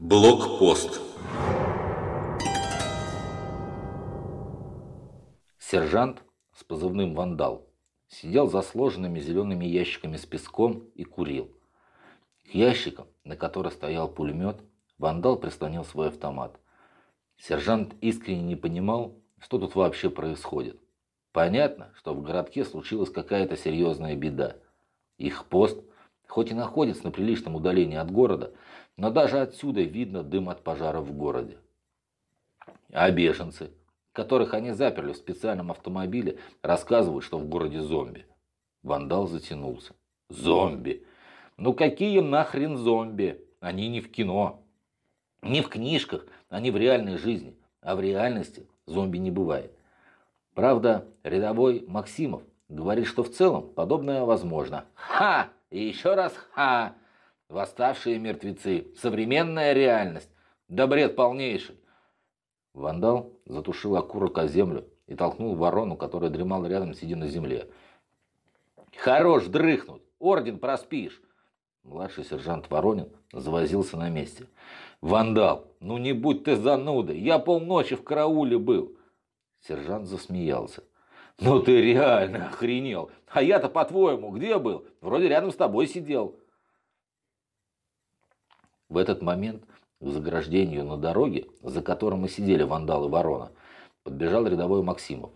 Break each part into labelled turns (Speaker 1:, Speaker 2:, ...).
Speaker 1: Блокпост.
Speaker 2: Сержант с позывным «Вандал» сидел за сложенными зелеными ящиками с песком и курил. К ящикам, на которых стоял пулемет, «Вандал» прислонил свой автомат. Сержант искренне не понимал, что тут вообще происходит. Понятно, что в городке случилась какая-то серьезная беда. Их пост, хоть и находится на приличном удалении от города, но даже отсюда видно дым от пожара в городе. А беженцы, которых они заперли в специальном автомобиле, рассказывают, что в городе зомби. Вандал затянулся. Зомби! Ну какие нахрен зомби? Они не в кино. Не в книжках, они в реальной жизни. А в реальности зомби не бывает. Правда, рядовой Максимов говорит, что в целом подобное возможно. Ха! И еще раз ха! Восставшие мертвецы. Современная реальность. Да бред полнейший. Вандал затушил окурок о землю и толкнул ворону, которая дремала рядом, сидя на земле. «Хорош дрыхнуть! Орден проспишь!» Младший сержант Воронин завозился на месте. «Вандал, ну не будь ты занудой! Я полночи в карауле был!» Сержант засмеялся. «Ну ты реально охренел! А я-то, по-твоему, где был? Вроде рядом с тобой сидел!» В этот момент к заграждению на дороге, за которым мы сидели вандал и ворона, подбежал рядовой Максимов.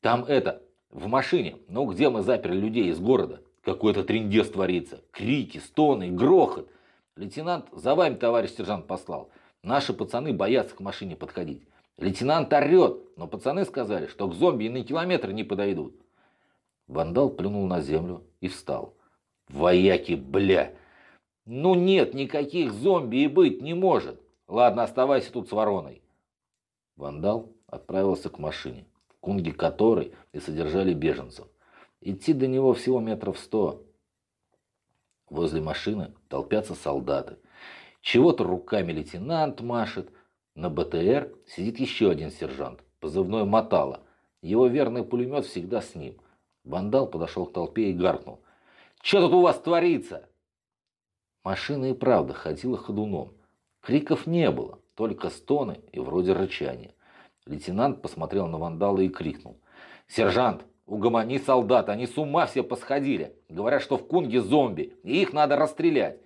Speaker 2: «Там это, в машине, ну где мы заперли людей из города? Какой-то трендец творится. Крики, стоны, грохот. Лейтенант за вами, товарищ сержант, послал. Наши пацаны боятся к машине подходить. Лейтенант орет, но пацаны сказали, что к зомби и на километр не подойдут. Вандал плюнул на землю и встал. «Вояки, бля!» Ну нет, никаких зомби и быть не может. Ладно, оставайся тут с вороной. Вандал отправился к машине, в кунге которой и содержали беженцев. Идти до него всего метров сто. Возле машины толпятся солдаты. Чего-то руками лейтенант машет. На БТР сидит еще один сержант, позывной Мотало. Его верный пулемет всегда с ним. Вандал подошел к толпе и гаркнул. «Что тут у вас творится?» Машина и правда ходила ходуном. Криков не было, только стоны и вроде рычания. Лейтенант посмотрел на вандала и крикнул. «Сержант, угомони солдат, они с ума все посходили. Говорят, что в Кунге зомби, и их надо расстрелять».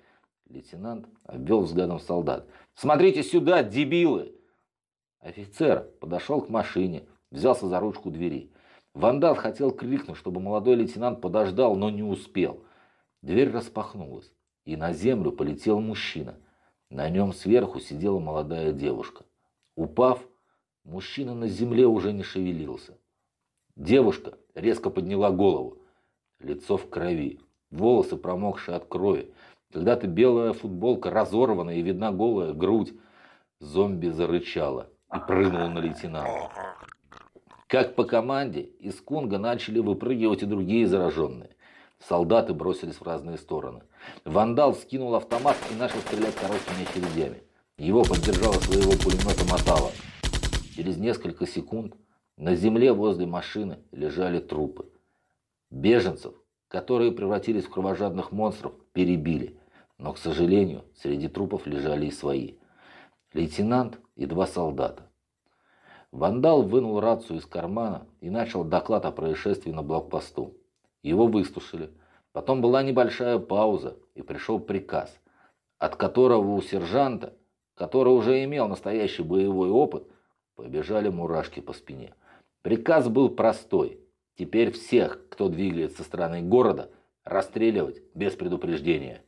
Speaker 2: Лейтенант обвел взглядом солдат. «Смотрите сюда, дебилы!» Офицер подошел к машине, взялся за ручку двери. Вандал хотел крикнуть, чтобы молодой лейтенант подождал, но не успел. Дверь распахнулась и на землю полетел мужчина. На нем сверху сидела молодая девушка. Упав, мужчина на земле уже не шевелился. Девушка резко подняла голову. Лицо в крови, волосы промокшие от крови. Когда-то белая футболка разорвана и видна голая грудь. Зомби зарычала и прыгнула на лейтенанта. Как по команде, из Кунга начали выпрыгивать и другие зараженные. Солдаты бросились в разные стороны. Вандал скинул автомат и начал стрелять короткими очередями. Его поддержала своего пулемета Мотала. Через несколько секунд на земле возле машины лежали трупы. Беженцев, которые превратились в кровожадных монстров, перебили. Но, к сожалению, среди трупов лежали и свои. Лейтенант и два солдата. Вандал вынул рацию из кармана и начал доклад о происшествии на блокпосту. Его выслушали. Потом была небольшая пауза, и пришел приказ, от которого у сержанта, который уже имел настоящий боевой опыт, побежали мурашки по спине. Приказ был простой. Теперь всех, кто двигается со стороны города, расстреливать без предупреждения.